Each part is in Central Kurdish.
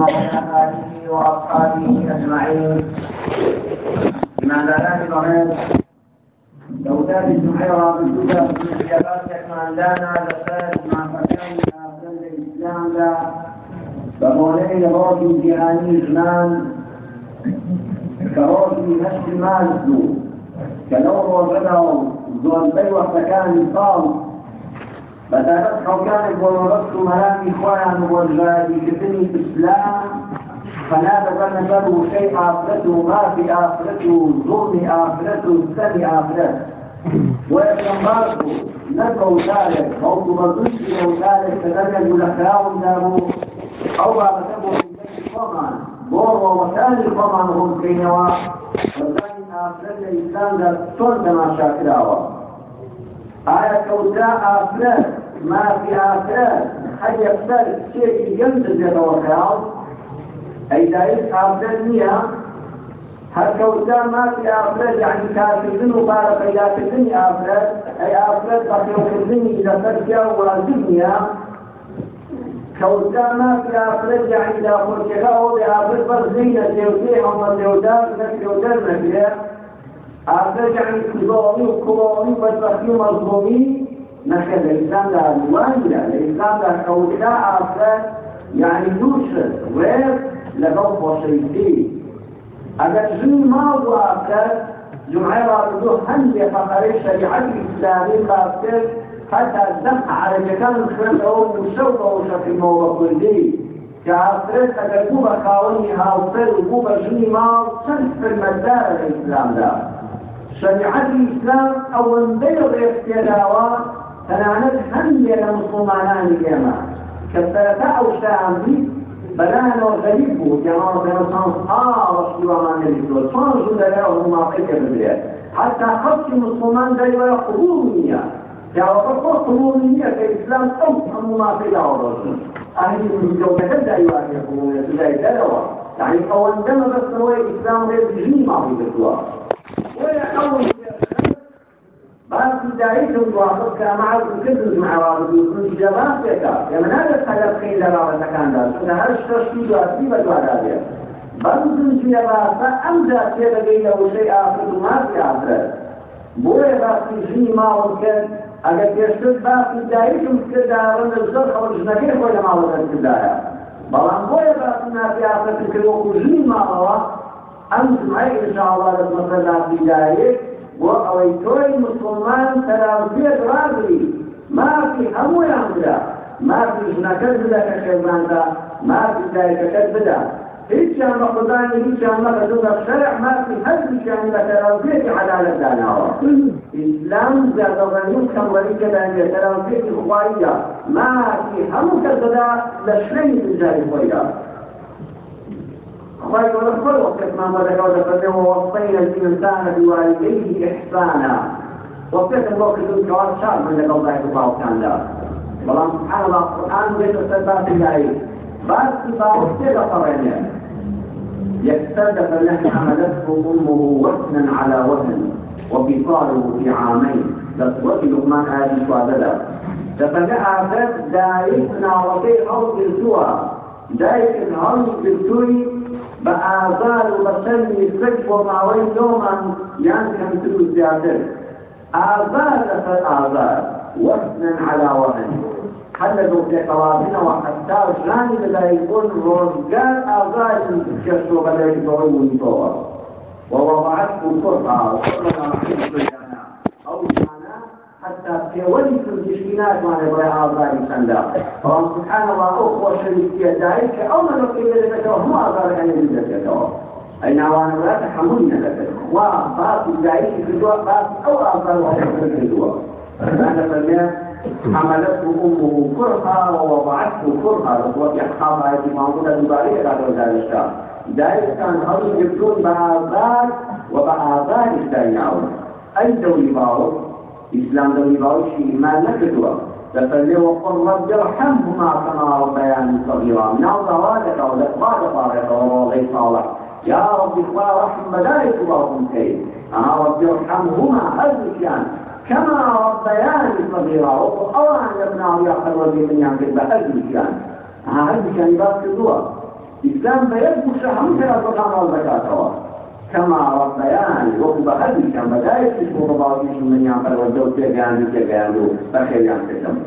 وعلى آله وأصحابه أجمعين ما زالت الغنات لو كان الزهيرة بالهدى في خياباتك من لانا لفات مع فتاة أهل الإسلام لا فمولاي روحي في آني الإيمان كروحي نفس مالك كنور وغنى زوالبي وسكان صامت بەتابەت خەڵکانێک بۆ ڕست و مەرامی خۆیان وەژادی کردنی الإسلام فلا بذلنا له شيء آخرته ما في آخرته ظلم آخرته سن آخرته ويتنبارك نكو ذلك موضوع ذلك وذلك تدلل لكراو له أو أبتبه من القمان بور ومكان القمان هم كينوا وثاني آخرة الإسلام لا تطلق ما شاكراوا آية كوتا آخرة ما في آثار هل يقدر شيء ينزل الوكال أي دايس آثار نية هل كوتا ما في آثار يعني كافرين وبارك إلى كذن آثار أي آثار بقي كذن إلى تركيا وازنية كوتا ما في آثار يعني إلى خلقها أو لآثار برزينة تيوتيها وما تيوتان نكيوتان نكيوتان آثار يعني كباري وكباري وبدبخي ومظلومين نەکە لە ئیسلامدا دوانە لە ئیسلامدا خەوتدا ئافە یعنی دووشت وێر لەگەڵ خۆشەویستی ئەگەر ژن ماوە کرد جمعه رابطو هەندێ فەقەرەی شەریعەتی ئیسلامی قاف کرد حتى الدم على مكان الخلف أو مشوق أو شكل موضوعي كعصرت تجربة خاوني هاوصل وقوبة جني ما شرط في المدار الإسلام ده شريعة الإسلام أول بيض اختيارها تەنانەت هەندێکە مسلمانانی ئێمە کە سەرەتا ئەو شتیان بەلانەوە غەریب بوو جەماڵەکەسان ئاوەش دیوەمان نەویستوە چۆن ژوودەکە و ماقەکە بدرێت حتا خەڵکی مسلمان دەیوەرە قبول نییە داوەکە خۆ قبول نییە کە ئیسلام ئەو هەموو ماقەی داوەڕۆشن ئاهی جەوتەکە دایوانێ قبولێت بدای دەرەوە یعنی ئەوەندەمە بەستەوەی ئیسلام لێ بژنی ماڵی دەتووە وەیە ئەو بعض داعيتهم واقفك مع كل مع وابدوكم جبابتك يعني هذا الخلف خير لبابة كان دار شنا هرش تشكيل واسي بدوانا بيه بەندم جێباسە ئەم جا تێدەگەینە وشەی ئافرد و ماسی ئافرەت بۆیە باسی ژنی ماوەم کرد ئەگە پێشتر باسی دایکم کرددارن زۆر خەڵژنەکەی خۆی لە ماوەەن کرددایە بەڵام بۆیە باسی نافی ئافرەت کردوەکو ژنی ماوەوە ئەم جمعی ئشاڵە لە مەسەلاتی دایک بۆ ئەوەی تۆی مسلمان تەراوزێت ڕاگری مافی هەموویان بدە مافی ژنەکەت بدە کە شێزاندا مافی دایکەکەت بدە هیچیان بە خدانی هیچیان بە بەدوگە شەرع مافی هەردیشیان بە تەراوزێتی عەدالەت داناوە ئیسلام زیادەڕەنی و کەموەری کەدانیە تەراوزێتی خواییە مافی هەموو کەس بدە لە شوێنی تجاری خۆیدا خواهی دوله خلق کتمان بدکو دفرده و وصیل الانسان بوالديه احسانا وصیت الله کتون کواد شار من لکو دایت باو کنده بلان سبحان الله قرآن بیت سر باس الهی باس باوسته لقرنه يكتد فلن حملته امه وزنا على وزن وفصاله في عامين بس وفي لقمان هذه شوادله دەبەنە ئاەت دایک ناوەکەی هەڵ گرتووە دایکن هەڵ گرتووی بە ئازار و بەشەنی سەک بۆ ماوەی نۆمان یان کەمتر و زیاتر ئازار لەسەر ئازار وەسنن علاوەن هەر لە دۆ پێقەڵاتنەوە حەستا ژانی لەلای بۆن ڕۆژگار ئازار کەشۆ بەلای بەوەی ونیتەوە ووضعته قرعة وقلنا رحمة الله حتى پێوەی کوردیشی ناتوانێت بۆی ئازاری چەندا بەڵام سبحانەوە ئەو خۆشەویستیە دایت کە ئەو مەلوکی دەبێتەوە هەموو ئازارەکانی دەبێتەوە ئەی ناوانەوەات هەمووی نەدەبێت وا باسی دایکی کردووە باس ئەو ئازارەکە کردووە فەرمانە فەرمێت حملته أمه كرها ووضعته كرها وفي أحقاب هذه الموضوع المبارية بعد ذلك ذلك كان أرض يبدون بآذار وبآذار الدنيا أي دولي باوض ئیسلام دەوری باوشی ئیمان نەکردووە دەفەرێ وەقڵ ڕەب یەرحەمهما کەما رەبەیانی سەغیرا مناو داوا دەکەوە لە خوا دەپارێتەوە ڕۆڵەی ساڵە یا ربی خوا ڕەحم بەدایک باوم کەی ئەما رەب یەرحەمهما هەردووشیان كما ربياني صغيرا وأوان لبناو يا خلوزي من يعمل بأهل مكان هذا مكان يبقى في الدول ئیسلام بە یەک گوشە هەموو پێ سەدان ئەو دەکاتەوە كما ربيان وقت بحدي كان بداية تشبه بعضيش من يعمل وزوج تيجان تيجان بخير يعمل كم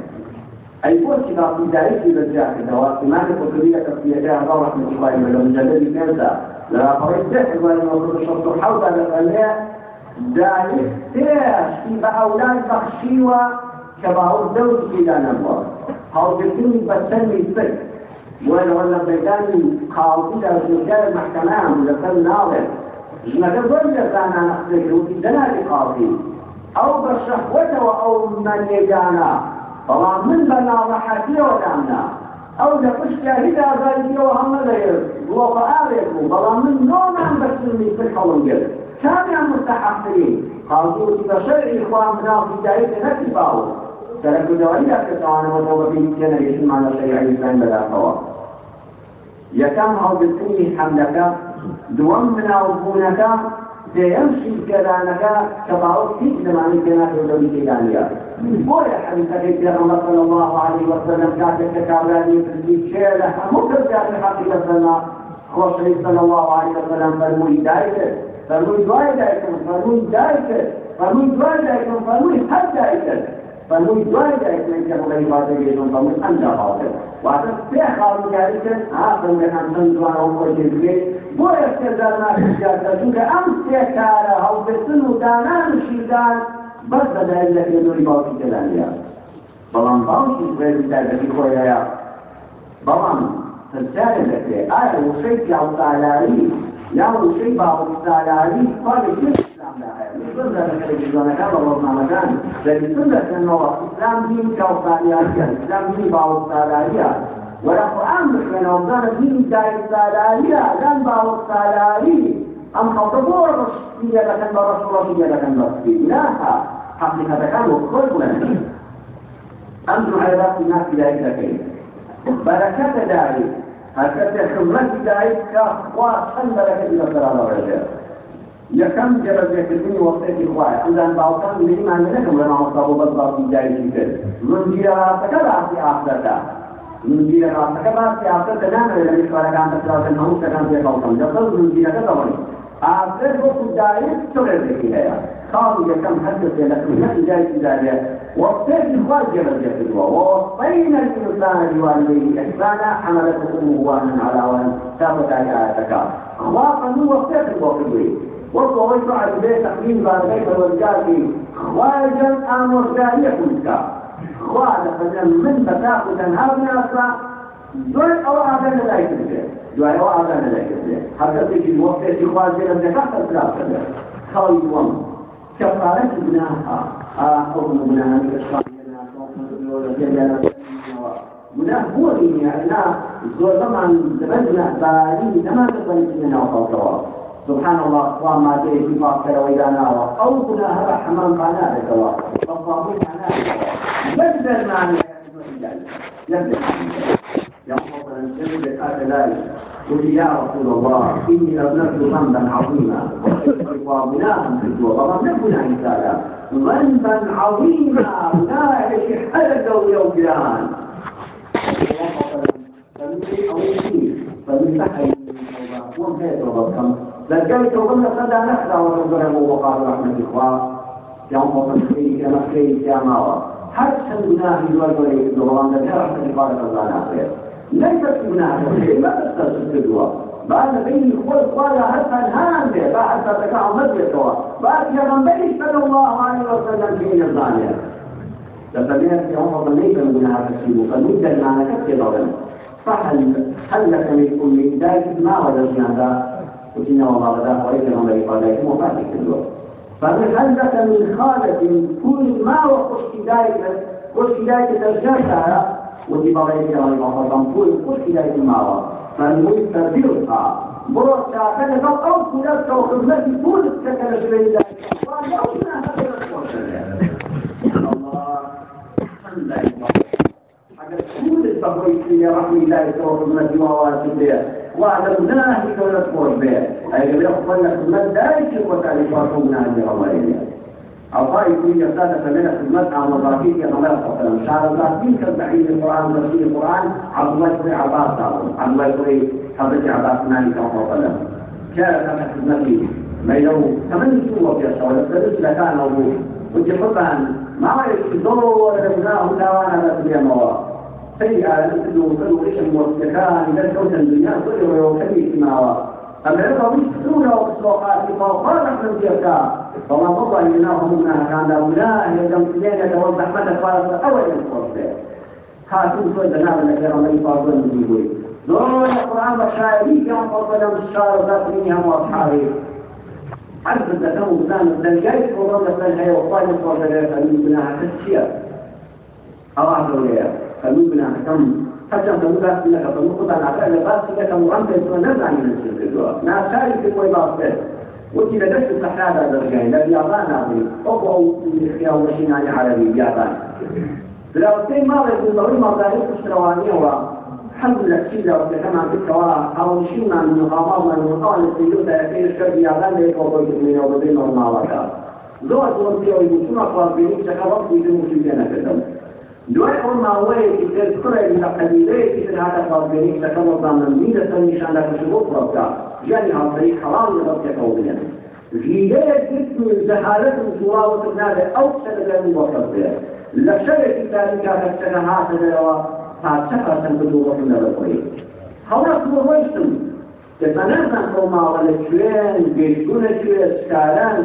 أي فوق كذا في ذلك إذا جاء الدواء ما نقول كبيرة كفية جاء الله رحمة الله من المجدد كذا لا فريد ذهب ولا نقول الشرط حوض على الألاء ذلك تاش في بأولاد بخشيوة كبعض زوج تيجان الله هاوزتني بسمي سك وأنا ولا بيداني قاضي لأجل المحكمة لكن ناظر ژنەکە زۆر جەزانانە قسەیکەوتی دەناری قاڵی ئەو بە شەخوەتەوە ئەو مەنێگانە بەڵام من بە ناڕەحەتیەوە دامنا ئەو لە پشتیا هیچ ئازادیەوە هەمە دەێت بڵۆقە ئاوێت بوو بەڵام من نۆمان بەسمی تر هەڵم گرت کامیان مستحقترین قاڵوتی بە شەری خوا مناڵ هیدایەتە نەتی باوە سەرکردەوەی دەکەتەوانەوە تەوە بینکە نەگەشتمان لە شەیعی زەن بەداتەوە یەکەم هەڵگرتنی حەمدەکە دووەم مناوبوونەکە پێم شیرکەدانەکە کە باوەک هیچ زمانی پێناکەوت لەوی تێدانیا بۆیە حەلیفەکەی پێغەمبەر صلی الله علیه وسلم کاتێک کە کابرانی پرسی چێ لە هەموو کەسیانی حەقی بەسەنا خۆشەی صلی الله علیه وسلم فەرمووی دایکت فەرمووی دوای دایکم فەرمووی دایکت فەرمووی دوای دایکم فەرمووی هەر دایکت فەرمووی دوای دایکم کە بڵی باتەگەیشم فەرمووی ئەنجا خاڵکت واتە پێ خاڵکاری کرد ئا فەرمووی هەمسەن جوانەوە خۆشێ بگەیت بۆ ئەستێدار ناشکاتە چونکە ئەم سێکارە هەڵبستن و دانانشیدان بەس بەدایت لە پێنوری باوکی دەدانیا بەڵام باوکی بێدەبی خۆیە بەڵام سەرچارێ دەکرێ ئایا وشەی پیاوسالاری یا وشەی باوکسالاری پاێک لەمانەکان لەسن دەکەنەوە ئسلام دین کاوسالیاریە ئسلام دینی باوەسالاریە وەرە قورآن بخوێنەوە بزانە دینی دایکسالاریە لەم باوەسالاری ئەم خەڵکە بۆ ڕشتیە دەکەن بە ڕەشڕۆژیە دەکەن بەستی ناها حقیقەتەکان بۆ خۆی بڵێن ئەم جوعێباتی ناسی دایک دەکەین بەرەکەتە دایک هەرکەسێ خمرەتی دایک کە خوا چەند بەرەکەتی لەسەرانەڕێژێ یەکەم جێبەجێکردنی وەختێکی خوایە ئەمدان باوکان میریمان نەکەم لە مامۆستا بۆ بەس باوکی دایکی کرد من دیراستەکە ڕاستی ئافرەتە زنجیرە ڕاستەکە باسی ئافرەتە نامەوێت لە شوارەکان بەسراوتن هەموو شتەکان پێ بەڵتن لەخەڵ زنجیرەکە دەڵێن ئافرەت بۆ خودداری چۆرێکی هەیە خاڵ یەکەم هەرکەسێ لە خدمەتی جای خودداریە وەفتێکی خوا جێبەجێکردووە وەفەینە الإنسان بوالديه إحسانا حملته أمه وانا على وهن ثابت على آياتك الله قنو وفتك الوقت وەکو ئەوەی بێ تەقین بارەکەی بەوەرگاتی خواجان ئامۆژداریە کوونکە خوا لەقەدەم من بە تاق و تەنها بناسرا دوای ئەوە ئاگەر لە لای کردێ دوای ئەوە ئاگەر لە لای کردێ حەزەتێکی وەختێکی خوازێ لە دەکات خەسراکەدە خەڵی وەم كفارة جناها أو جناها مناه هو إني أنا زور طبعا زمان جناه باري لما تقبل جناه وخلطواه سبحان الله قوام ما جاي في باكر ويدانا أو كنا هذا حمام قانا لك الله فالضابين أنا بدل ما يحدث إلا يبدل يقول أن تجد ذلك قل يا رسول الله إني أبلغت ذنبا عظيما وبناء وطبعا نكون إنسانا ذنبا عظيما لا يشح أبدا ويوجان فمن أول شيء فمن تحت ومن هيئة ربكم لەگەڵ کەوتم لەسەردا نەخراوەتە بەرە بۆ وەقار ڕحمەتی خوا یان بەپەسەی کە نەخرەی تیاماوە هەر چەند گوناهی زۆر بەرەی دەوەڵام لەگە ڕحمەتی خوا لەسەردا ناخرێت لەی بەس گوناهەکەی مەبەستە کردووە با نبینی خۆی خوا لە هەر تەنهان بێ با حەسەتەکە عمل بێتەوە با پێغەمبەریش صلی الله علیه وسلم پێی نەزانێت لەبەرێت پێغەمبەر نەیبن گوناهەکەی بوو فەرمووی دەرمانەکە پێ دەڵێن فهل هل لك من كل ذلك ما ولا زيادة وإن الله لا خير من عبادكم وفاتك الوقت فمن عندك من خالد كل ما وخش هدايتك خش هدايتك رجعتها وفي بغيرك على المعظم كل خش هداية المعوى فالموت تبيرها بروح شاكنا فقط كلها وخدمتي كل سكن شبيه الله حاجة كل الصبر يا رحمة الله وخدمتي وعواتي وعدناه كونت خوش به أي قبل أخوان خدمت دائش وتعالي فاطمنا عن الله أو طائف من يفتاد فمن خدمت على مضاكيك يا غمار صلى الله شعر الله تلك البعيد القرآن رسول القرآن عبد الله بن عباس عبد الله بن حضرت عباس مالك الله صلى الله كان خدمتي ما لو ثمان سوى في الشوارع فلس لكان أبوه وجه حبا ما يكفي دور لبناه دوانا لبناه سيئة لسل وفلوش الموسكان لسوة الدنيا كل ويوكلي سماوة أما لما بيشترون وصلوحات فوقات من ديكا فما تضع لناهم منها كان أولاه يجم سلين يتوزع مدى فارس أول الفرصة هاتون سوى دناب لكي رمي فارس من ديوي دور القرآن بشائري كان فضلا بالشارع ذات منهم وأصحابه حرف الزكاة وزان الزنجاي فضل الزنجاي وطالب فضل الزنجاي فمن بناها كالشيء أو أحد هەموو بناەکەم هەچەند هەموو باسی لەکە هەموو خۆدا ناکە لە باسی لەکەم وان پێوە نەزانین چ کردووە ناچاری کرد بۆی باس کرد وەکی لە دەشت سەحرادا دەرگای لە بیابان نابی ئەوە ئەو خیا وەشینانی عەرەبی بیابان دراوتەی ماڵێک بەوەی ماڵداری پشتڕوانیەوە حمد لكيلة وكما في الكوارع أو شيء من مقامات من مقال السيوطة يكي الشرق يابان ليك وضيط من يوضين والمعركة زوج وانتيا ويبوتون أخوار بيني شكا وقت ويجمو في جنة كدام دوای ئەو ماوەیەکی تر کوڕێکی لە قەبیلەیەکی تر هاتە خاڵگەری شەکەڵ زانندی لەسەر نیشان دەکەش بۆ فڕۆکە ژیانی هاڵسەری حەڵام لەگەڵ تێکەوە بنێن ژیرەیە گرت و زەهارەت و جواوەتر نابێت ئەو شەدەگەن بۆکەس بێت لە شەوێکی تاریکا هەستەکە هاتە دەرەوە پارچە پارچەم بدو وەکم لەبەخۆی هەڵات بۆ ڕۆیشتم کە بەنەرزان ئەو ماوە لەکوێن گەشتونە کوێ شکاران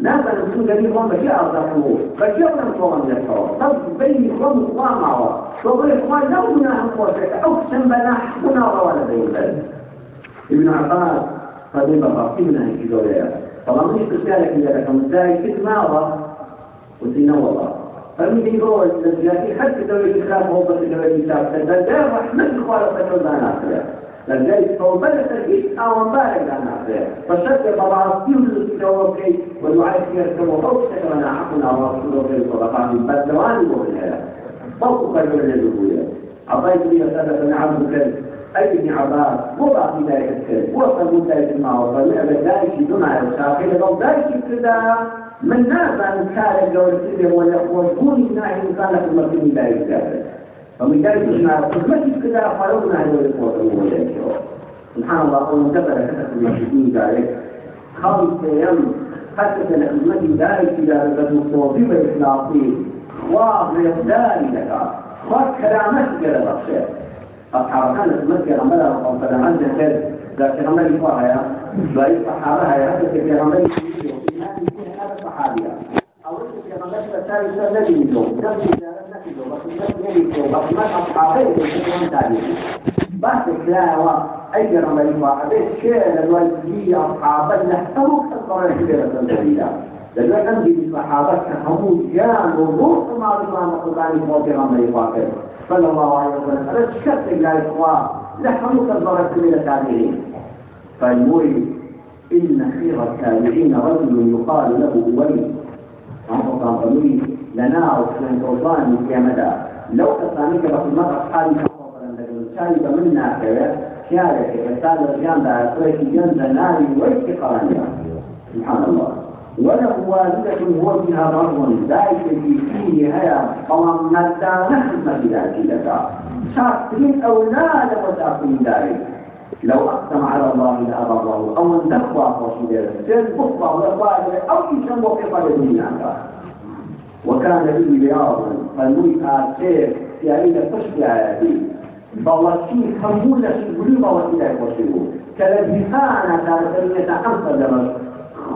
نظر من قبل قوم بشي أرضاكو بشي أولا قوم لكو طب بيني قوم قوام عوا وقل إخوان لو مناهم قوشك أقسم بنا حقنا ولا بين بل ابن عباس طبيب فاطمنا هيك دولية طبعا مش بسالك إذا لك مستاهي كنت ماضى وزينا والله فمن يقول الزجاجي حتى دولة الخلاف هو بس دولة الخلاف فالدار رحمة الخوارة فتوزان آخرها لەلای توبه لەسەر هیچ ئاوەمبارێکدا ناکرێ بەشەرێ بەڕاستی وزکەوە بکەیت بە دوعای خێرکەوە بەو شتەکەمە ناحقن ئاوەڕاستەوە بکەیت سەڵەقانی بەردەوانی بۆ بنێرە بەڵکو خەرمە لێ بووە عبای بن يسأل بن عبد الكريم أي بن عباس هو باقي ذلك الكريم هو صلو ذلك المعوضة لأبا ذلك دمع الشافعي لقد ذلك كذا من نازل كارك لو رسيبه ولا وجبوني ناحي كان في المسلمين ذلك الكريم فمثال كنا قسمتي كذا حاولنا أن نقول سبحان الله قوم كبر كتب المشركين ذلك خمس أيام حتى لخدمتي ذلك إلى ربه الصوفي والإخلاقي واضح ذلك خذ كلامك قال بخشي أصحاب كان خدمتي عملها وقد عندنا خير ذاك عمل يفاها ضعيف صحابها حتى في عمل الصحابية أو في عمل الثالثة الذي يدوم بعد كلاوة أي رمي واحدة كان الوالدية أصحابا نحتموا كثرة كبيرة سبيلا لذلك أنجي الصحابة كهموا كان وروح مع الإمام القرآن موت رمي واحدة صلى الله عليه وسلم أنا شكت إلى إخوة نحتموا كثرة كبيرة تابعين فالموي إن خير التابعين رجل يقال له ولي عمر بن لناو شوين قوضاني كامدا لو أسامي كبقى المرأة حالي كفوضا لكن شالي بمنا كوي شارك كتال الرجال دا أسويك جنزة ناري ويكي قرانيا سبحان الله وله والدة هو بها رغم ذلك في فيه هيا طلب مدانة خدمة ذاتي لك شاطرين أولاد وتعقل ذلك لو أقسم على الله لأبره أو أن تقوى قصيدة سيد بطبع وإخوانه أو يشم وقفة لدنيا وكان به بياض فالموي كارتيك يعني لفشل عادي بواسي خمولة شبلي بواسي لا يقصيه كالبهانة تارتين تحمد دمشق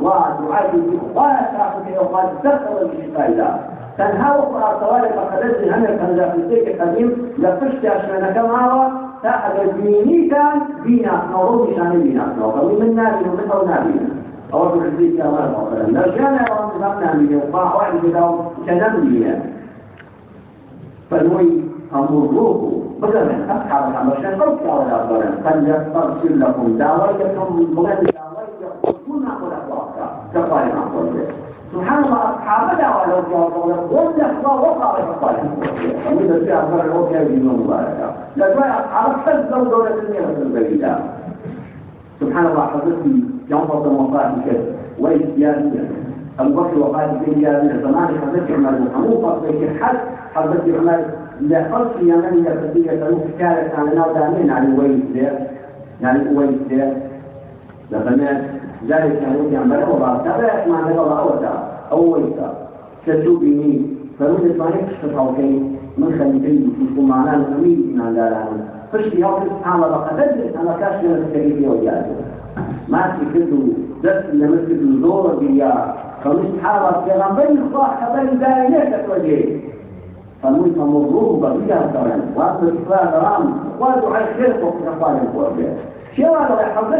خواد وعدي بخواد تاخد يوقات دخل الشفاء إلى تەنها وقع سوالك فقدت هم الخنزاق السيك قديم لفشت عشان كم عوا تاخذ بينيكا بينا نورو مشان بينا نورو من نابين ومثل نابين أو تعزيز كمان مثلا لو كان رمضان من يوقع واحد لو كنمية فالوي أمروه بدلا أصحاب الحبشة فوق ولا بدلا قد يستغفر لكم دعوتكم بغير دعوتكم أقول أخلاقك كفاية أقول سبحان الله أصحاب دعوة لو جاءوا ولا أخلاق وقع في الصالح ومن الشيء أخبر الأوكي بدون مباركة لكن أصحاب حزوا دولة النعمة البعيدة سبحان الله حضرتي ينفض المصائب كده ويسيان أبو بكر وقال في زمان حضرت عمر مو فضل حد حضرت عمر لا فصل يمن لا فصل يتلوك كارث على نار دامين على الويس ده يعني الويس ده لفنا ذلك يعني عمر وضع تابع مع الله وضع أو ويسا كتوبني فرود اسمعني كشتفاوكين من خليبين يكون معنا نقوي من على فشتي يوم على بقدر أنا كاشف الكريم يوم ماسی کرد و دەست لەمە کرد و زۆر بیا فەمووی حاڵە پێغەمبەری خوا خەبەری دای نەکەتوەجێ فەمووی فەمەظلوم بەبیا دەڕێن واتە خوا دەڕام خوا دوعای خێر خۆ خوالێ خۆ بێت شوال حضرت عمر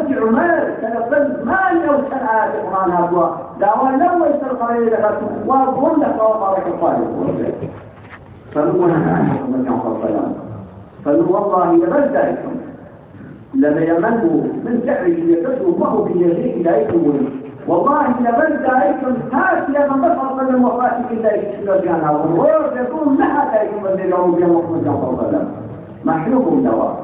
تنفذ مال او سنة القرآن هذا دعوة لو يسرق عليه لغة وقل لك وطارك الطالب فلو انا عن حكمة عن فلو والله لبدأ لكم لما يمنوا من سعره يكسر الله في يديه لا يكون والله لمن دعيتم هاتي من بشر من الوفاة إلا يكسر جانا ويرجعون لها لا يكون من العروب يوم الله محلوكم دواء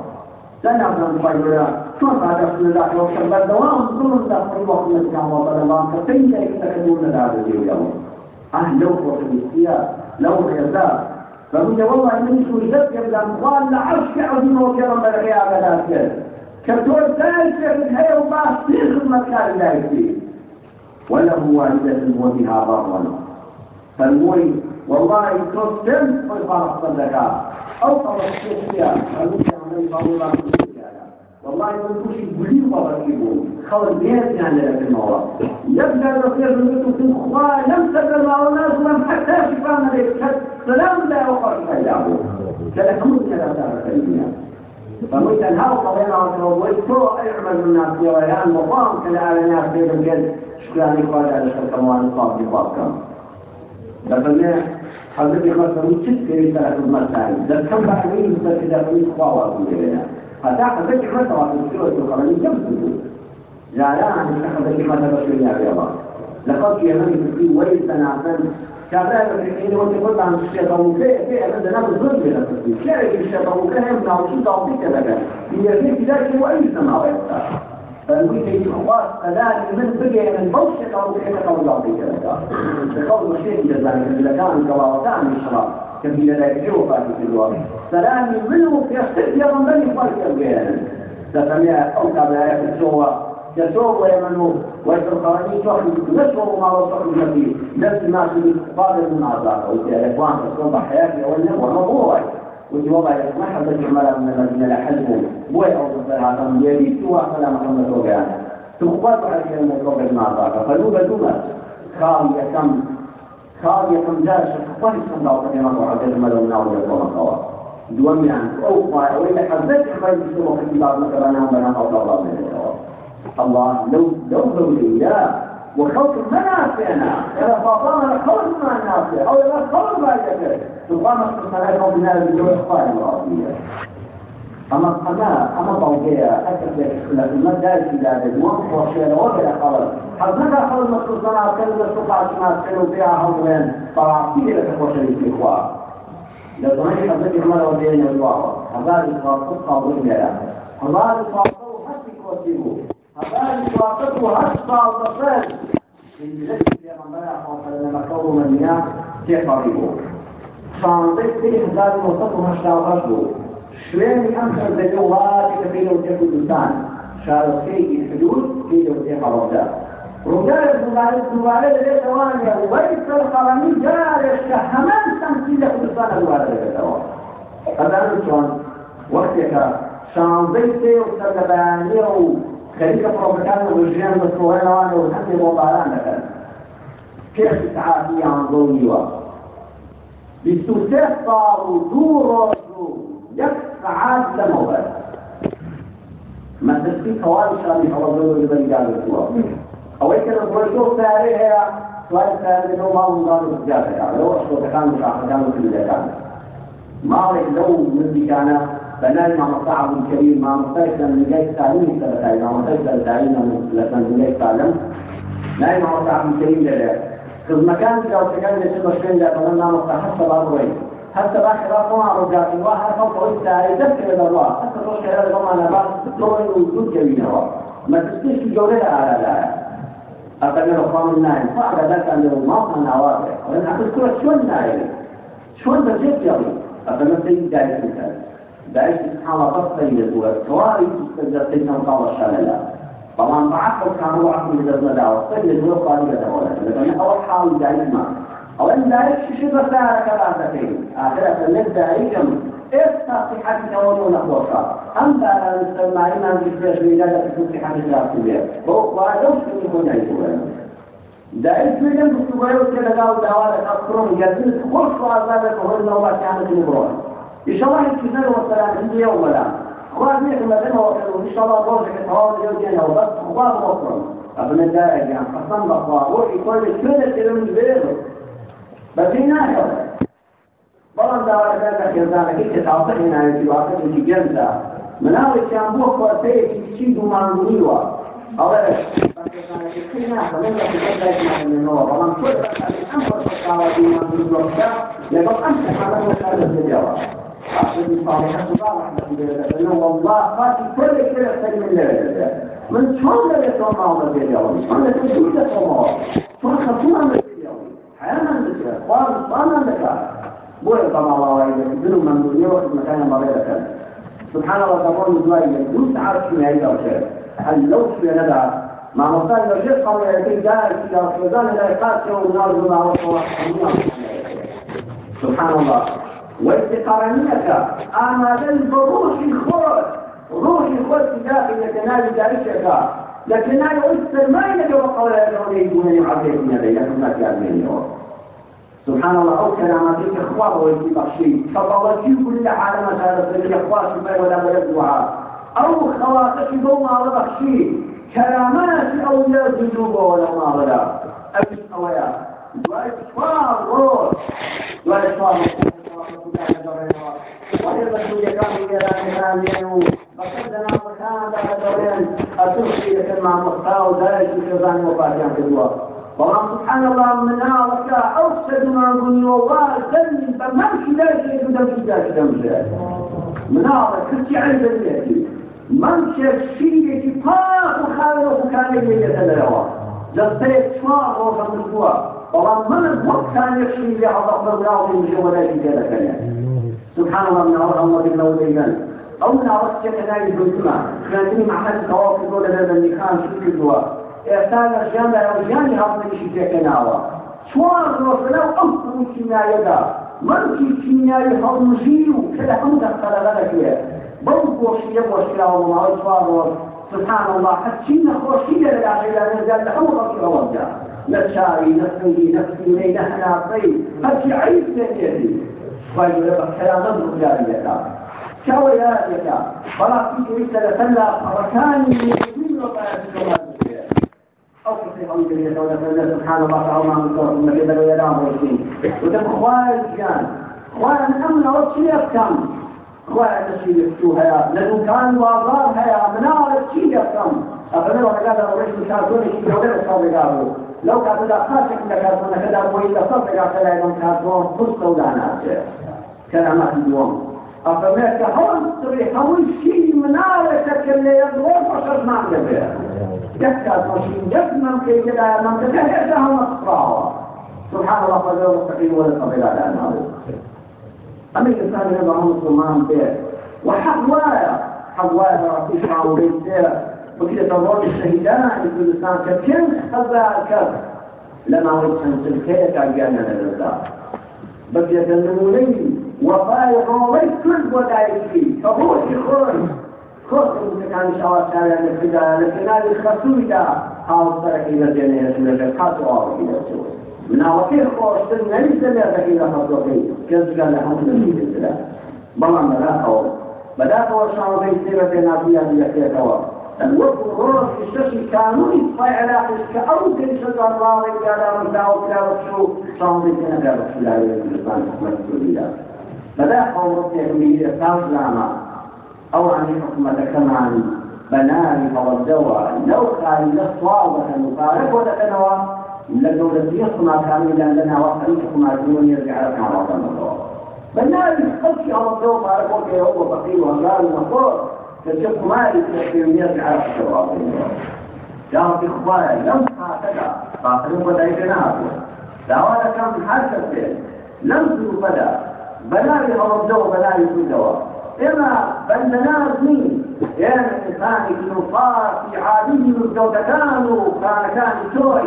لنا من الخيرات چون بعد رسول الله صلی الله علیه و سلم دوام ظلم در خلق نکام و بلوان کتین یک تکدون داده دیو یوم اه لو وقتیه لو رضا فمن والله من شو جد يبدا مقال لعرش عظيم وكرم بالغياب لا تكذب کە تۆ دایکێت هەیە و باسی خزمەتکار دایکی وله والدة وبها ضرا فالموي والله تسلم والفرح صدقا او فلسطينيا فلوش عملي ضرورة والله من دوش بلي بركبه خلق بيتنا لأبنوا يبدأ الرسول منكم في الخواء لم تبر الناس لم حتى شفانا لك سلام لا أخرج إلى أبوه كلام كلام دار الدنيا فمن تنهى القضية عن الوضوء تو اعمل الناس ويان مقام كلا على الناس في الجد شكرا لك على شركة موان الصاب في بابكم لكن حضرتي خاصة كيف كيف تأخذ مسائل ده كم بعدين بس كده في خواص حتى حضرتي خاصة وقت الشروع القرآني كم تقول جعلها عن حضرتي خاصة بشرية رياضة لقد في يمني في ويل سنة كابراء الأمريكيين وتقول عن الشيطانوكية في أبدا نام الظلم إلى تسبيل كارك الشيطانوكية هم نعطي ضعطيك لك بيرني في ذلك وأي سماء يبقى فالوين يجي خبار فذلك من بقي من بوش شيطانوكية قول ضعطيك لك بقول الشيء جزاني إذا كان كواوتان من شراب كبيرة لا يجي وفاتي في الوقت سلام منه يختلف يا من بني فرق الغير تفهمي أو كابراء الشيطانوكية تتوب ويمنون والفرقاني تحمل نسوه ما وصحه النبي نفس ما في قادر من عذابه وفي الاخوان تكون بحياتي اولا وموضوع وفي وضع ما حدث عملا من المدينه لحزبه بوي او ضد هذا من يبي سوى فلا محمد وقعنا تخبر عليه من قبل من عذابه فلوبه دوما خالي كم خالي كم داش تخبر كم داش كم داش كم داش كم داش دوام يعني أو ما أو إذا حذرت حبايب الشيخ وقت بعض مثلا أنا بنا أو بعض من الشباب الله لو لو ذوليا وخلق منافعنا ترى فاطمة خلق ما نافع أو لا خلق ما يكفي سبحان الله بنا بالجوع الخالي والعافية أما القناة أما طوقية أكثر لك لكن دارك إلى بالموت وشيء وغير خلق حظ ماذا خلق مخصوص أنا أتكلم بسرعة ما أتكلم فيها حولين فرعتي لك خوش الإخوة لو ظنني حضرتك مرة وبين الله هذا الإخوة تبقى ضد الله هذا الإخوة حتى يكون هذا يوافقه هشفع الضفاف من جسد يا مبارح وسلم قوم الناس في قريبه شانطي في هزار وسط هشفع الضفاف شوين أمسر بجوات كبير وتيك الدستان شارسكي الحدود في وتيك الضفاف رجال المبارك المبارك لديه ثواني وبيت القرمي جارش كحمام تمثيل الدستان المبارك لديه هذا نشون وقتك شانطي في وسط خەریکە فڕۆکەکان لە ژیان بە کۆڵێنەوانەوە هەندێک بۆ باران دەکەن پێش سعاتیان بۆنیوە بیست و سێ ساڵ و دوو ڕۆژ و یەک سەعات لەمەوە مەدرسی کەوانی شانی هەڵەزەوەی بەریداگرتووە ئەوەی کە لە بۆشۆ سارێ هەیە سوای سارێنەوە ماڵ وزان و زیادەکان لەوە شۆتەکان و شاخەکان و کلەکان ماڵێک لەو نزیکانە بناء ما مصعب الكريم ما مصعب من جاي تعليم سبتاي ما مصعب تعليم من جاي تعلم ناي ما مصعب الكريم لا خذ مكان لو تكلم شو مشكلة لا بنا ما مصعب حتى بعضوين حتى باخر ما رجعت واحد فوق قلت ذكر الله حتى روح هذا ما انا بعد طول وجود جميعها ما تستيش الجولة على لا أقل رقم النايم صعب ذلك أن الماضي من عوابه وأنا أقول كل شو النايم شو النايم شو النايم أقل نفسي دايس مثال داعش حالة طيبة والكوارث تستجد تنقل الشلل طبعا بعض كانوا عقل من الزنا والطيب هو قارئة دولة لكن أول حال داعش ما أو أن داعش شو بسارة كذا تكين آخرة لن داعشهم إفتح صحتك ونون أخوصا أما المستمعين من جسر جميلة في صحتك لا تبيع وعدوش من هنا يقول داعش میگم تو سوال که لگاو دعوا لکار کروم گردن خوش و آزاده که هر نوبت یعنی کنی بروان إن شاء الله يتوزن والسلام عندي يوم ولا خواب نعم لنا وإن شاء الله روجك تواضع يوجينا وبس خواب وصلا ابن الدائج يعني حسن بخواب وحي كل سنة تلمن بيضه بس هنا يوم بەڵام داواەکە خێزانەکەی کەتاڵتە هێنایەتی واقعی گەندا مناڵێکیان بۆ کۆرتەیەکی کچی دومانونیوە ئەوە بەڵام لەگەڵ ئەم سەحابەت لەسەر دەستێەوە عشان الصالحات وطبعا احنا بنقول والله خاطي كل كده كلمه لا من شلون لا يتوقع ما بين يومي انا شو بدي اتوقع شلون خطوه ما بين يومي حياه عندك اخوان صار عندك بوي طبعا الله وعيد بدون ما نقول يوم مكان ما بين سبحان الله طبعا مزايد دوس عارف شو هي او شيء هل لو شو ندع مع مصدر الرزق قوي يكون دارس الى فلان لا يقاتل النار بما هو سبحان الله واستقرانيك آمادا بروح خود روح خود داخل لكنال دارشك لكنال أسر ما يلقى وقال يدعون يدونني عبدين نبي لكم ما تعلمين سبحان الله أو كلاماتك إخوار ويجي بخشي فضلتي كل عالم هذا الذي إخوار شبه ولا ولا دعاء أو خواطك دوما على بخشي كلامات أو لا جنوب ولا ما ولا أبي أويا دوائي شوار روح دوائي شوار وحفظ سوريتان كلامها لأنه بقدنا مكان دوريان أتوشي كما مختار ذلك كذان وفاتيان في الوقت والله سبحان الله من أعلك أوسد ما قلني والله زن فمن كذلك يقدم في ذلك دمجة من أعلك كنت عند اليتي من شرشيك طاق خالق كان يتلوى لقد شواء وغمشوا بەڵام منم وەک ثانیەشی لێ هەڵدەڕاوی مژەوەلای دەکەنێت سبحان الله من الله الله بنا ودينا أو نعرف كيف نعي بنتما خلاتني مع حد قواف الدولة لدى النخان شو كدوا إعتاد الجامع وجاني هذا الشيء كيف نعوى شوار رسلا وأمتر كيمياء يدا مركي كيمياء هرمجيو كلا حمد أخطر لك بل بوشية بوشية ومعوى شوار سبحان الله حد شيء نخوشية لدى عشان لدى الحمد أخطر وجاني نشاري نفسي نفسي ولي نحناطي هل عيب تنيري خواهي لبا كلاما مجاري لك شاو يا لك بلا في جويت لتلا فركاني من ربا أو في حمد الله ولا سبحان الله تعالى من صوت من جبل ولا وشين وتخوال كان خوان أمن وشيء كان خوان شيء يفتوها لأنه كان وضارها منار شيء كان أبدا ولا قادر ولا شيء كان ولا شيء ولا صار قالوا لەو کاتەدا قاتێک لە کارخانەکەدا بۆی لە سەرگاتە لای ئەم کارخۆن پستە و داناچێت کە ئەمەدی دووەم ئەفەرمێت کە هەڵم سڕی هەمووی شینی مناوێتە کە لێ زۆر بەشەرمان دەبێت یەک کارخۆشین یەک مەمکەی کەدا مەمکەکە هێشتا هەڵە سپراوە سبحان الله فضل وتقي ولا فضل على النار أما الإنسان هذا هو مسلمان به وحوايا حوايا رأسي شعوري وكذا تنظر الشهيدان الإنسان كم خذا كم لما وجه تنزل كيك عجانا للرزاق بقي تنموني وفاي رومي كل ودايكي فبوش خوي خوش مكان شوار شارع لكذا لكنا للخسوي دا حاول تركي لجنة يسولك قاتوا عارفي لسوي من عوكي خوش تنمي سمع بحيلة مصدقي كذلك لحمد نشيد السلام بلان بلا خوش بدا خوش عارفي سيرة نابيا بيكيك وارفي وەکو ڕۆژ شەشی کانونی پای عراقش کە ئەو گەیشە دەڕاڵێک داراوە داوەکراوە چۆ ساڵی کەنەدا بەخلاوێت لەپان حکومەت سوریدا بەدا قەوڵەت تێمیرە تاو زاما ئەوانی حکومەتەکەمان بەناوی هەوڵدەوە لەو خانی لە سواڵەکەن و پارە بۆ دەکەنەوە لە دەوڵەتیە قماکانیدان لە ناوە ئەم حکوماتیون یەرگعرە کاڵەکەنەوە بەناوی خەڵکی هەوڵدەوە پارە بۆ کەوە بەقی وەنگار و مەخۆر تشوف ما يستحيونية العرب الشواطئية جاءت إخوانا لم تحاكدا فاقرين ودايقنا أبو دعوانا كان حرشة لم تنفدا بلاي أرضو بلاي سودوا إما بندناس مين يعني إنسان ابن في عالي الزوجة كانوا كان كان شوي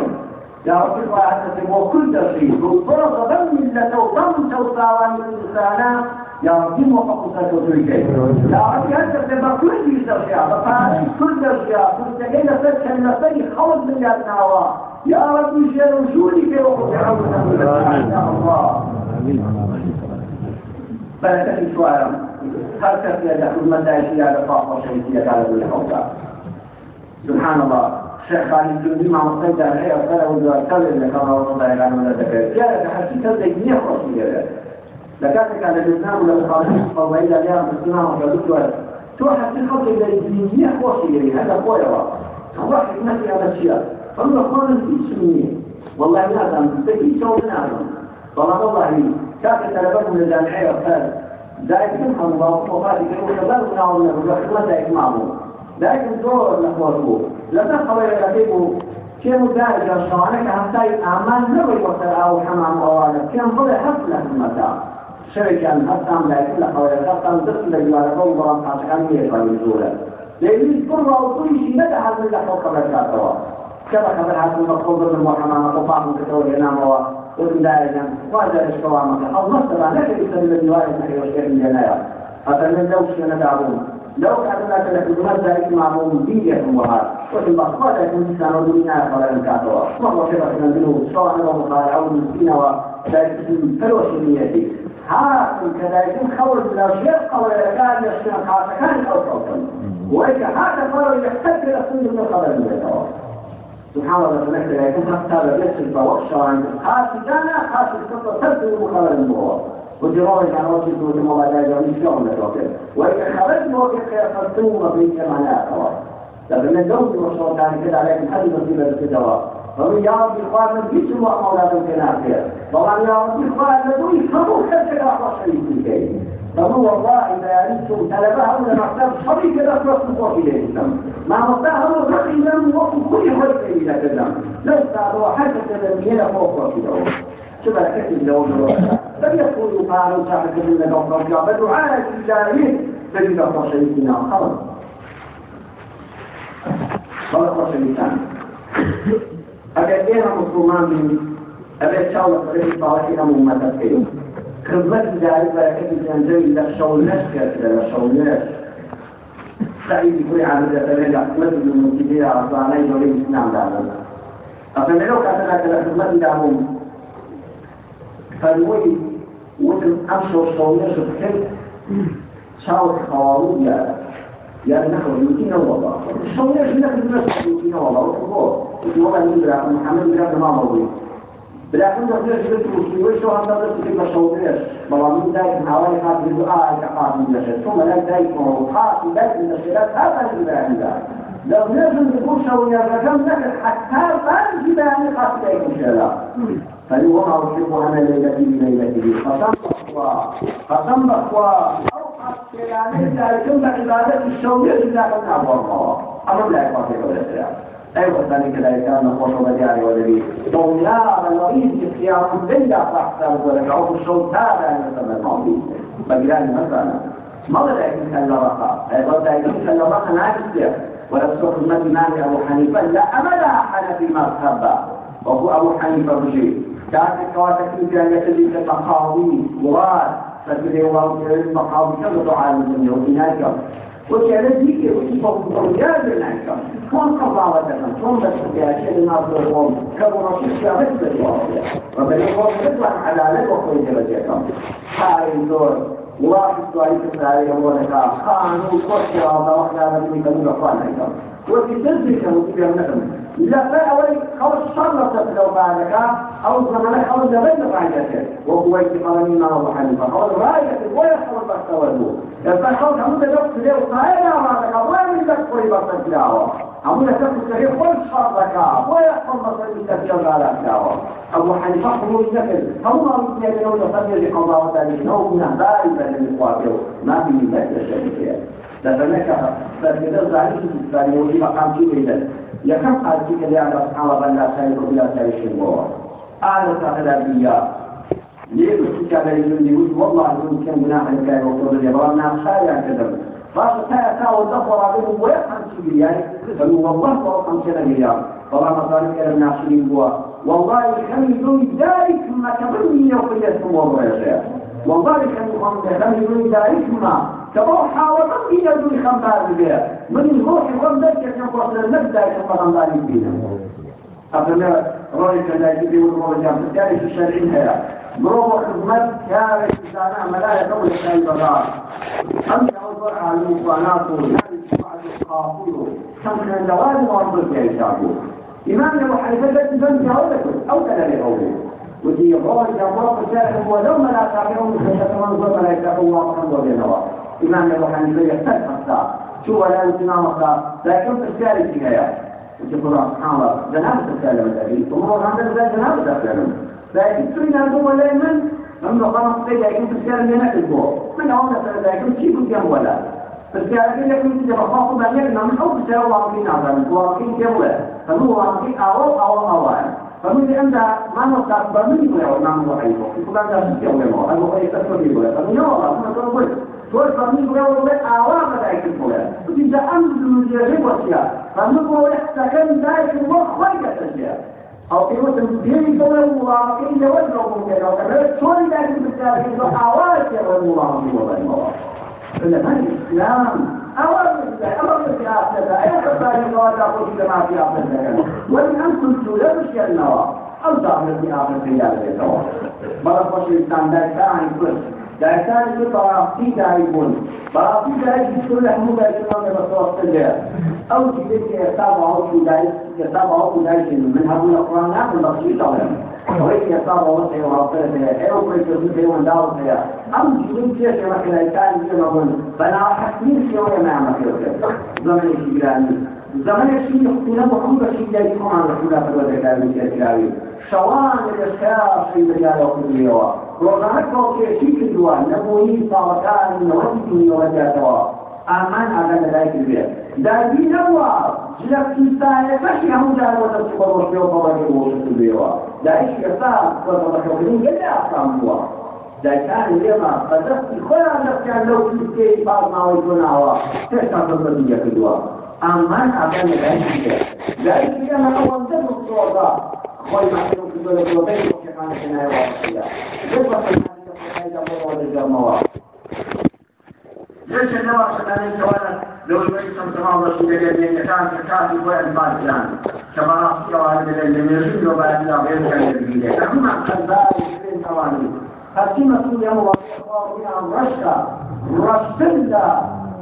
دعوتكم أن تتبعوا كل شيء بالضرب ضم ملته وضم توصاوان الإنسان يعظم وحقوقك وتركيه دعوتي أن تتبع كل شيء بقاعد كل شيء كنت إلى فتح النفسي خوض من النعوى يا رب جل وجودك وقدرتنا يا الله بلدك شوارع هل تفيد حرمة الله على فاطمة شهيدية على الحوضة سبحان الله شێخبانیکردی مامۆستای دارەیە سەرەوە دوارکەڵێ لەگەڵ ئەوەدایگانەوە دەکرێت دیارە لە حەقی کەسێک نییە خۆشی لێرێت لە کاتێکا لە لێنام لە خاڵی فەڵایی لەلیان مسلمان دەوتوارە تۆ حەقی خەڵکێک لە نییە خۆشی لێری هەر لە خۆیەوە خوا حکمەتی ئەمە چییە فەڵ لە خۆنم هیچ نییە والله نازم بەهیچ چاو نازم بەڵام وڵی کاتێک تەلەبەرم لە جامعەیە سەر دایکم هەموو باوەخۆ خالی کەوە لەبەر ناوە لە خدمەتایک مابوو دایکم زۆر نەخۆش بوو لەبەر ئەوەیە دەبێت بوو پێم داجە شانەکە هەفتای ئامان نەوەی وەسەر ئاو هەمان ئەوانە پێم بڵێ هەست لە حمەتا شەوێکیان هەستان لایت لە ئەوەیە هەستان دەست لە یوارەکە و بەڵام قاچەکان مێژوانی زۆرە لەویست بڕ وڵتوریشی نەدە حەزم لە خەڵ خەبەرکاتەوە کە بە خەبەر حەزم بە خۆ بزم و حەمامەکە پاخ بکەوە لێنامەوە وزم دایەکەن خوازە لەشکەوامەکە ئەڵ مەستەوانەکە ئیسەر لە دیوارێک نەکەوەشکەرم لێنایە حەتەن لەو شوێنەدا بوون لو كان لك لكلمات ذلك معمول دينيكم وهذا وثم ما لكم الإنسان ودنيا فلا ينكاتوا وهو شبه منزله سواء أنه مخالعون مسكين وذلك فلوش نيتي هاتم كذلك خول لو شيء قول كان يشتن خاصة كان أو صوتا وإذا هذا قالوا يحتاج إلى سنة من قبل المتوى سبحان الله سمعت لكم حتى لبس البوخ شوان خاص جانا خاص القصة تبدو مخالعون المتوى والدراوة العناصر تقدم على جميع شغل الشاطئ وإذا خرجنا وقت فالثوم بين معناها خلاص لكن الجوز والشغل كان كده عليك حد نصيبه في الدواء فمن يعرف إخوانا بيش الله مولانا كنا خير طبعا يعرف إخوانا دوي خطوه كده أخرى شريك الكيد فهو والله إذا يعرفتم تلبها ولا مكتب شريك كده أخرى سنطوح إليه مع مصدها هو الرقي لم يوصل كل حركة إلى كده لو استعدوا حتى تنمينا فوق وكده شبه كتب لو جرى بل يكون قالوا تعبدون لنا الرجاء فدعاء الله سجد خشيتنا خلص خلص شيطان اگر انا مسلمان بين اگر ان شاء الله قريب صالحين امه تكيو خدمت ذلك بركه الزنجيل لا شغل نشكر لا شغل نشكر سعيد يقول على ذلك أحمد بن المنتجية أصلاني جولي إسلام دعونا أفن لو كانت لك لخدمة دعونا فالوي وتم ئەم شۆشەڵێژم کرد چاوت خاڵوو یا یا نەخەوتینەوە شەڵێژ نەکردینەوە بۆ وەڵا من براکم محەممەد برا دەماڵەوەی براکم دەخێش وەی شو هەتا دەستی بە شەڵێش بەڵام من دایکم هاوای خاات بێت ئاکە قاتم دەشێت چۆ مەلاک دایکەوە قاتی دایکم دەشێت هاتا براکم دایکم لو نزل بوشة ويا رجل نكر حتى الآن في بيان قصدي إن شاء الله فلو وما أصدق أنا ليلة بليلته قسم بخوا قسم بخوا يعني كم عبادة الشوية إلا أن أبو الله أمر لا يقاتل ولا سلام أيوة ذلك لا يكان نقوش بديعي ودبي دولار الوئيد قيام الليلة فأحسن ولكعوف الشوط هذا أن يسمى الماضي بجلال مثلا ماذا لا يمكن أن نرقى أيضا لا يمكن أن نرقى نعكسه ولست خدمة مالك أبو حنيفة لا أمل أحد في مذهبه وهو أبو حنيفة بشيء ذات كواتك إمكانية لك مقاوي مراد فالبدي الله تعالى مقاوي كما دعاء من وبناك وكان ذيك وصفه برجال بناك كون قضاوة كون بسكيا شيء ناظر الغم كما رشيك مثل الواقع وبل يقوم تطلع على لك وقوي درجتهم حاري دور واحد سؤالي تسألي أولك خانو كوشي راضا وحنا نبني كنو لفانك وفي تذكر وفي لا قورآنەکە ئەو زمانە ئەو لەبەر دەڕای دەکرد وە قوەیتی قەڵەمی ماوە حەنیفە ئەو ڕای دەکرد بۆیە خەڵک بەستەوە بوو لەسەر خەڵک هەموو دەبێت سرێ و سایە نامادەکە بڵای من دەست خۆی بەسەر کراوە هەموو لەسەر سرێ خۆی شەڕ دەکا بۆیە خەڵ بەسەر دەستێ و لالا کراوە ئەبو حەنیفە خروج نەکرد هەموو ماڵی پێکەوە لەسەر مێژی قەڵاوەدانیشنەوە بوونە باری بەرنەمی خواپێ و نابینی بەردەشەکرێت لەبەنەکە سەرکردە زانیوەی مەقامتی بێدەن یەکەم قاتی کە لیان بە سحاوە بەنداسانی بە بلاسایشن بۆەوە ئالە تاقەدابیا لێر کابەری زندی وت وەڵڵاه زوو کەم گوناحەکای وەکۆدەێ بەڵام ناخشاریان کردم باشە تایا تاوە دەخۆڕابێت و وەیە قامتی بیریانی کردن وەڵڵاه بەوە قامتێ نەگریام بەڵام مەزانم ئێرە ناشرین بووە وەڵڵاه خەمی زۆی داری کمەکەبنی یەوەیەسم وەڕێژێ وەڵڵاه خەمی خەمی داری کمە كبو حاولت بينا دوي خمدار بيه من الروح يقوم ذلك يكون فصل نفس ذلك الخمدار بينا أبدا رأي كذلك بيه والروح جام تتعيش الشرعين هيا مروح خدمت كاري إنسانا ملايا قول الشيء بضاعة أمسى أوضر على المصانات ونالي سبعة القافل كم كان لوازم وانظر كيف شعبه إمام أبو حنيفة لكن فهمت هولكم أو كذلك أولي وفي قول جمهور الشارع ولو ملا تابعون خشية من ظلم لا يتقوى وقت وبينهم إمام أبو حنيفة يحتاج حتى شو ولا الإمام أبو لكن تشتري فيها وتقول سبحان الله جنابة تشتري مدري ومرور هذا لا جنابة تشتري لكن تريد أن تقول لي من من مقام قيل لكن تشتري لنا البوع من أول لكن شيء كنت ولا تشتري لكن إذا بخاف بني أنا من أول تشتري واقفين هذا واقفين جوله فهو واقفين أول أول أول فمن أنت ما نصاب بمن ولا ما هو عيبه فلان لا تشتري ولا ما هو عيبه فلان لا تشتري ولا فلان لا تشتري تۆر فەمی بڵێ ئاوا بەدایکم بۆە بینجا ئەم درێژەی وەسیە فەمی بۆڵێ قسەکەم دایکم بۆ خۆی دەسەجێ ئەو پێوەتم بێنی بڵێ وڵامەکەی لەوە نەوەم پێێنەوە چۆری دایکم بکارێن بە ئاوا پێوە وڵامی وەڵێنەوە لەمەن ئیسلام وأن كنت لا تشكل نواه أو تعمل في أعمال في هذا الدور. مرة فشل الإنسان ذلك عن كل داستان لە بەڕاستی دای بوون بەڕاستی دای بیستۆ لە هەموو دایکمان بە سۆستە لێ ئەو چیزێک کە ئێستا باوەکو دایک ئێستا باوەکو دایکن من هەموو لە قوڕان ناکەم بەخشی دەڵێم ئەوەی ئێستا باوەک ئێوە هاوسەرە لێ ئێوە کوێ کەوتو پێوەن داوت لێ ئەم جوون پێش ئێمە کلایتان لێمە بوون بەناحەتنی شێوە ئێمە ئەمە پێوکرد زەمێکی گرانی زمانێکی حکوونە بە هەم بەشی دایک خۆمان لە خودا پەروەردەکاری جێکراوی شەوان لە لەشکاشی بەیاوە کوردیەوە وەڵامەت هەڵکێشی کردووە نەبوونی ساڵەکان نەوەندیەوە دێتەوە ئامان ئاگا لەدای کردێت دادی نەبووە لە کوستانەکەشی هەموو داوەدە بەڕۆشتەوە بەڵێ بۆشت بێەوە دایش ئێستا بەڵەکەکردن گەلی ئاسان بووە دایکان لێمە بەدەستی خۆیان دەستیان لەو کوستەی پاڵماوەی تۆناوە پێشتا بەزەدیە کردووە ئامان ئاگا لەدای کردێت دایش لێمە ئەوەندە بڕۆدا خواهی محکم کردن و بین حقیقان شنای واسیلا بین واسیلا حقیقان دمو و دمو ليش النوع شمالين سوالا لو يميزهم تمام رسول الذين كان كتاب وين بارجان كما نحكي وعلى الذين يجب وبعد لا غير كان يبينه كما قلبا يشرين نواني حتى مسؤول يوم وقال عن رشا رشدا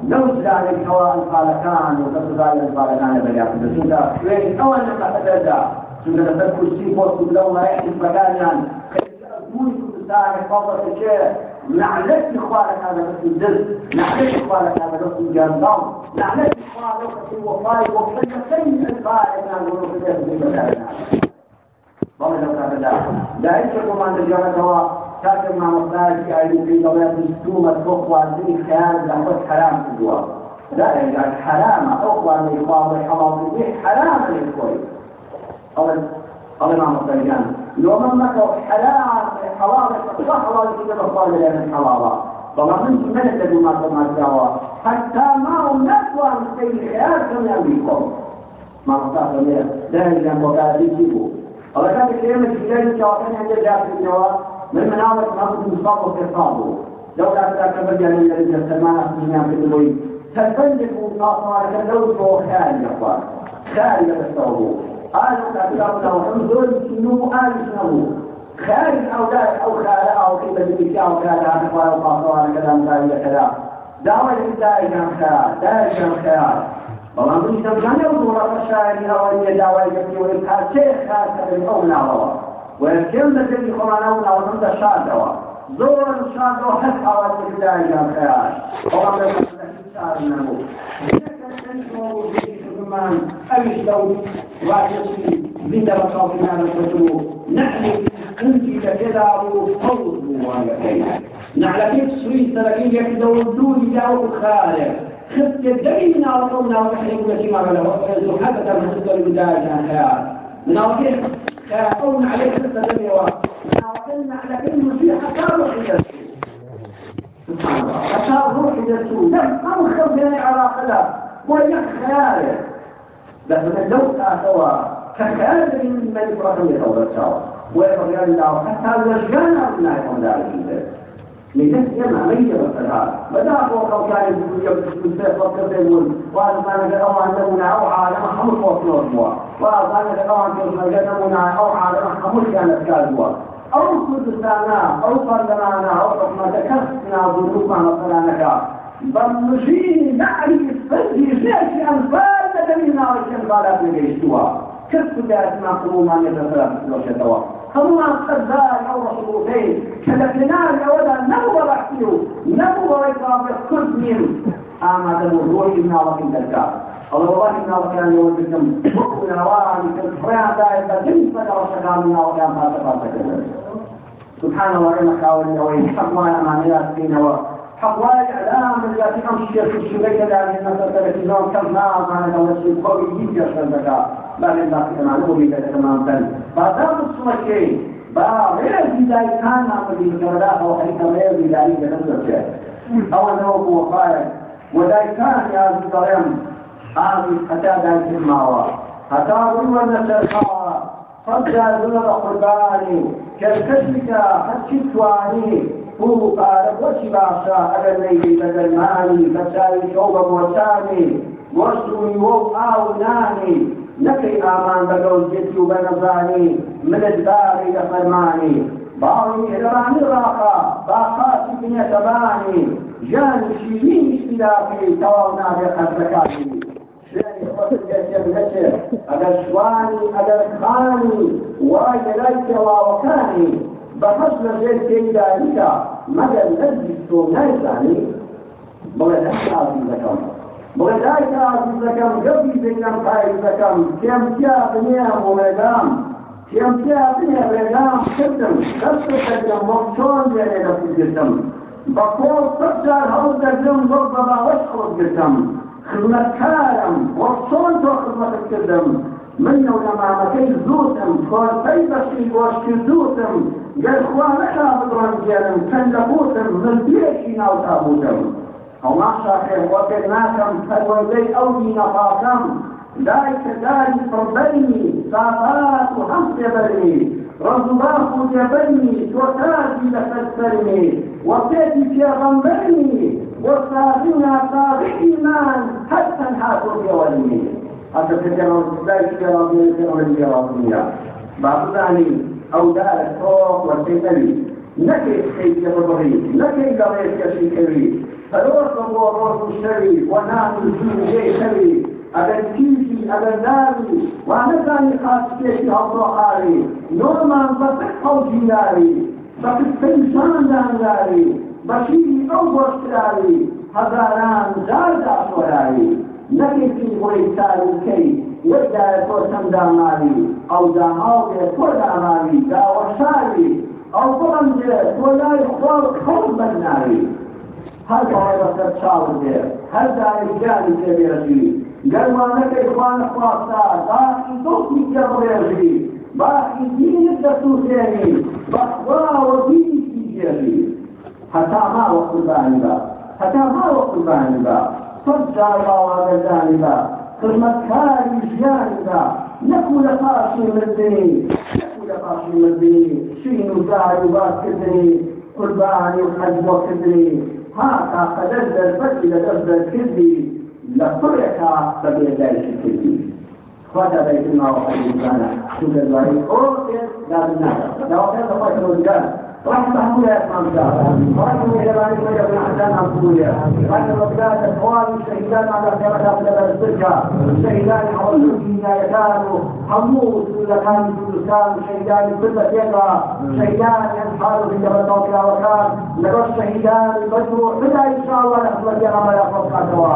لو زال الكوان قال كان وقد زال البارجان بلا بسودا وين اول ما تبدا من لسر كرسي فوق لو ما يحدث مكانا كأزمون كردستان فضل الشيء لعنت إخوانك هذا بس الدل لعنت إخوانك هذا بس الجنبان لعنت إخوانك في وفاي وفاي فين الفائد عن الوفاة في مكانا بابا لو كان لا يشكو من الجنة هو تاكل مع مصنعك أي في دولة مستومة فوق وزين خيال لحظة حرام في الجواب لا يعني حرام أخوان الإخوان والحرام حرام الإخوان قال قال مع مصريان لو من مكوا حلال حلال صح حلال كده بطال لنا حلال طبعا من من الذي ما سمع الدعوة حتى ما هم نسوا عن السيئات كم يملكهم ما مصاف لنا ده اللي مقابل يجيبه الله كان الكلام الجديد كان عند جاب النواة من مناطق ناخذ مصاب وخطابه لو لا تتكبر يعني الذي السماء فينا في الوي تفلت وقاطعك لو خالية خالية بالصعوبة قالوا الأسلام لهم ذل سنو آل سنو خارج أولاد أو خالة أو قيمة بك أو كذا عن إخوان وفاطمة كذا مثالية كذا دعوة الإبداعي كان خيار داعش كان خيار بلان بني سمجان يوضونا فشاري أولية دعوة الإبداعي والإبحار شيخ خاصة بالأولى والله ويكم لكي خمانا ونعوضنا تشار دوا زور شاد وحس أولاد الإبداعي كان خيار بلان بني سمجان يوضونا فشاري أولية دعوة الإبداعي والإبحار شيخ خاصة بالأولى والله ويكم لكي خمانا ونعوضنا تشار دوا زور شاد وحس أولاد الإبداعي كان خيار بلان بني سمجان يوضونا فشاري أولية دعوة الإبداعي والإبحار شيخ خاصة بالأولى والله واجسي بدا وقومنا نفسه نحن كنت كتدع فوض ويكينا نعلم سوي سلكين يكدو الدول داو خالق خذت يدينا وقومنا ونحن كنت ما بلا وقفزوا حتى من خذت البداية خيار من أوكيه قوم عليه خذت الدنيا وقفنا على كل مسيحة كانوا سبحان الله أشار روحي للسوء لم أنخذ يعني على خلاف ويخ خالق لكن لو تأتوا ككاد من بني إبراهيم يتوجهوا ويقولون الله حتى يرجعنا من عقاب ذلك لذلك يمع مية مثلا بدأ أقول لو كان يبدو يبدو وكذبون وأنا لقوا أنمنا أو عالم حمل وطلوبوا وأنا لقوا أنمنا أو عالم حمل كانت كاذبوا أو كردستانا أو فردمانا أو حكمة كسنا ظروفنا مثلا نكا بل نجي نعرف فجي شيء أنفاق دەکەمی ناوی چەند باات نگەیشتووە کرد کوداتمان قوڵمانێ دەسەر بۆشێتەوە هەمووان سەردار ئەو ڕەشڵوبەی کە لە کنار ئەوەدا نەبوو بەڕەحتی و نەبوو بەڵی باڵێ کورد نیم ئامادە بوو ڕۆی ناوەکەی دەرکات الله والله إن وكان يودكم بكم نوارا لكم فرعا دائما جنسا وشغال من أولياء ما تفاتك سبحان الله إن خاولنا وإن حق ما يمعنى فينا حوايج اعلام التي امشي في الشبكه لان مثلا التلفزيون كم نعم انا لو شيء قوي جدا شبكه ما لنا في معلومه اذا تمام بل بعد الصمكي بعد البدايه كان عملي بجرداء او حتى غير بدايه بنفسه او انه هو قائد ودايكان يا زلمه عامل حتى دايك الماوى حتى ولنا شرقاء فجأة ذنب قرباني كالكشفك حتى تواني بوو پارە بۆچی باشە ئەگەر نەیری بەدەرمانی بەچاوی شەو بە بۆچانی وەشت و نیوە و ئاو نانی نەکەی ئامان بەگەوزێتی و بەنەزانی منت باری لە فەرمانی باڵی هێرانی ڕاقا باقاتی بنێتەبانی ژانی شیرینی شیلاقی تەواو نابێت قەرزەکانی ئەگەر شوانی ئەگەر خانی وای لەلای تێواوەکانی بە هەش لەژێر تێداریکە مەگەر نەرزی تۆ نایزانی بڵێ ئازیزەکەم بڵێ دایکە ئازیزەکەم گەڵی بینم پایزەکەم پێم تیا بنیە وڵێدام پێم تیا بنیە ڕێگام کردم دەستەکەم وەک چۆن لێرێ دەستگرتم بە کۆڵ سەد جار هەڵ دەردم وەک بە باوەش خۆت گرتم خزمەتکارم وەک چۆن تۆ خزمەتت کردم من لەو لەمامەکەی زۆتم کۆرپەی بەشی بۆشتی زوتم گەرخوا نەشا بڕەنگێرم چەند لە بۆتم زندێکی ناوتا بوتم ئەوما شاخێ بۆ پێ ناکەم پەروەندەی ئەو دینەپاکەم دای کەداری پڕبەرنی سابات و هەم پێبەرنی ڕزوباخ و جەبەرنی تۆ تاجی لەسەر سەرنی وەپێتی پێغەمبەرنی بۆ ساغی و ناساغی ئیمان هەر تەنها تۆ پێوەرنی حتى تتنوستاش كراضية والجراضية بعضني أو دار الصوت والتنبي نكي الشيء يبغي نكي قضية كشي كبير فلوص هو روح الشري ونعم الجيش شري ئەگەر کیژی ئەگەر ناوی وانەزانی قاسکێکی هەڵڕۆحاری نۆمان بەتە قەڵگیلاری بەکردشاندانداری بەشیری ئەو بۆشتراوی هەزاران جاردا نەکردی بۆی سار بکەی وەدایە تۆ چەند داماوی ئەو داماوێ تۆ داماوی داوەشاوی ئەو بڵندێ تۆ لای خۆڵ خەڵ بەرناوی هەر بەسەر چاوە دێ هەر دایگانی تێبێژی گەرمانەکەی خوانە خواستا باقی دۆستی کە بڕێژی باقی دینت دەسووتێنی بەخواوە دینی تیژێژی هەتا ماوە قوربانی بە هەتا ماوە قوربانی بە تۆت جار باواگەدانیدا خزمەتکاری ژیانیدا نەکو لە پاشی مردنی نەکو لە پاشی مردنی شین و دار و باسکردنی قوربانی و حەجبۆکردنی ها تا قەدەر دەربەتی لە دەست دەرکردی لە پڕێکا بەبێ دایکی کردی خواتا بيتنا وحيد الإنسان شو قد باري أو إيه لا بنا لا وحيد الله يتوزقان رحمه لا يفهم ذلك ورحمه جبالك وجبنا حسان عبدوية وأن الرجال الأخوان الشهيدان على كما قبل الزكاة الشهيدان حولهم لا يكانوا حموه كل كان كل كان شهيدان كل ثقة شهيدان ينحال في جبل توكلا وكان لدى الشهيدان بدر حتى إن شاء الله نحن جرى ما يخلق كدوا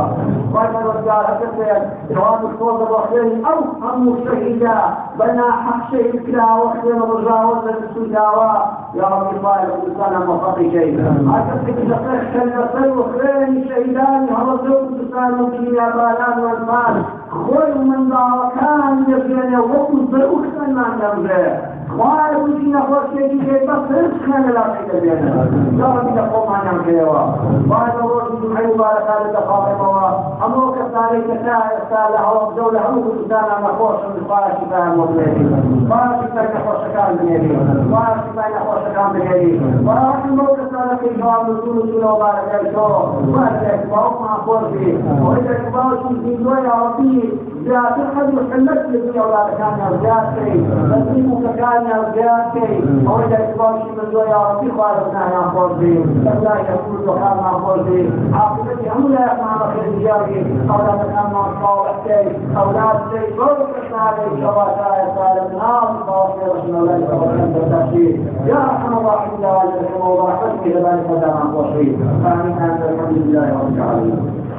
وأن الرجال أكثر جواب الصوت الرحيم أو هم الشهيدة بنا حق شهيد كلا وحيد الرجال والسوداء يا رب الله الإنسان مصطفي شيء عشان كده كان يصير خير شهيدان هرزوا الإنسان وكيا بالان والمال خوي من دعوة كان يبين وقت بأخت ما نمره خواه بودی نخواست که دیگه بس هیچ خیلی لازم بینه یا ربی دخو مانیم کیوا باید روزی جمعی مبارکه لدخاقی موا همو کسانی کسای اختار لحوام دوله همو کسانا نخوش خواه شفای مبلیدی خواه شفای نخوش کام بینیدی خواه شفای نخوش کام بینیدی خواه همو کسانا که جواب رسول رسول مبارکه شو باید اکباو ما خوشی و اید اکباو شیزی دوی عربی زیادر خدمت حلت لدنیا ولادکان یا زیادر بسیم و کسای نەزگەی ئەوەی دەباشی من دوای یاڕەتی خوازنایان خۆشی لای کەپور دۆخانمان خۆشی عاقبەتی هەموو لایەکمان بەخێر جیاوی ئەولادەکانمان ساڵەکەی ئەولاد دەی بۆ کەسناەی شەواتایە سالم ناڵ باڵی ڕژنەڵی بەڵەن بەتەشی يا أرحم الراحمين يا رحمه الله فاسكي لبارك لنا عن وصيه فأمين أن الحمد لله رب العالمين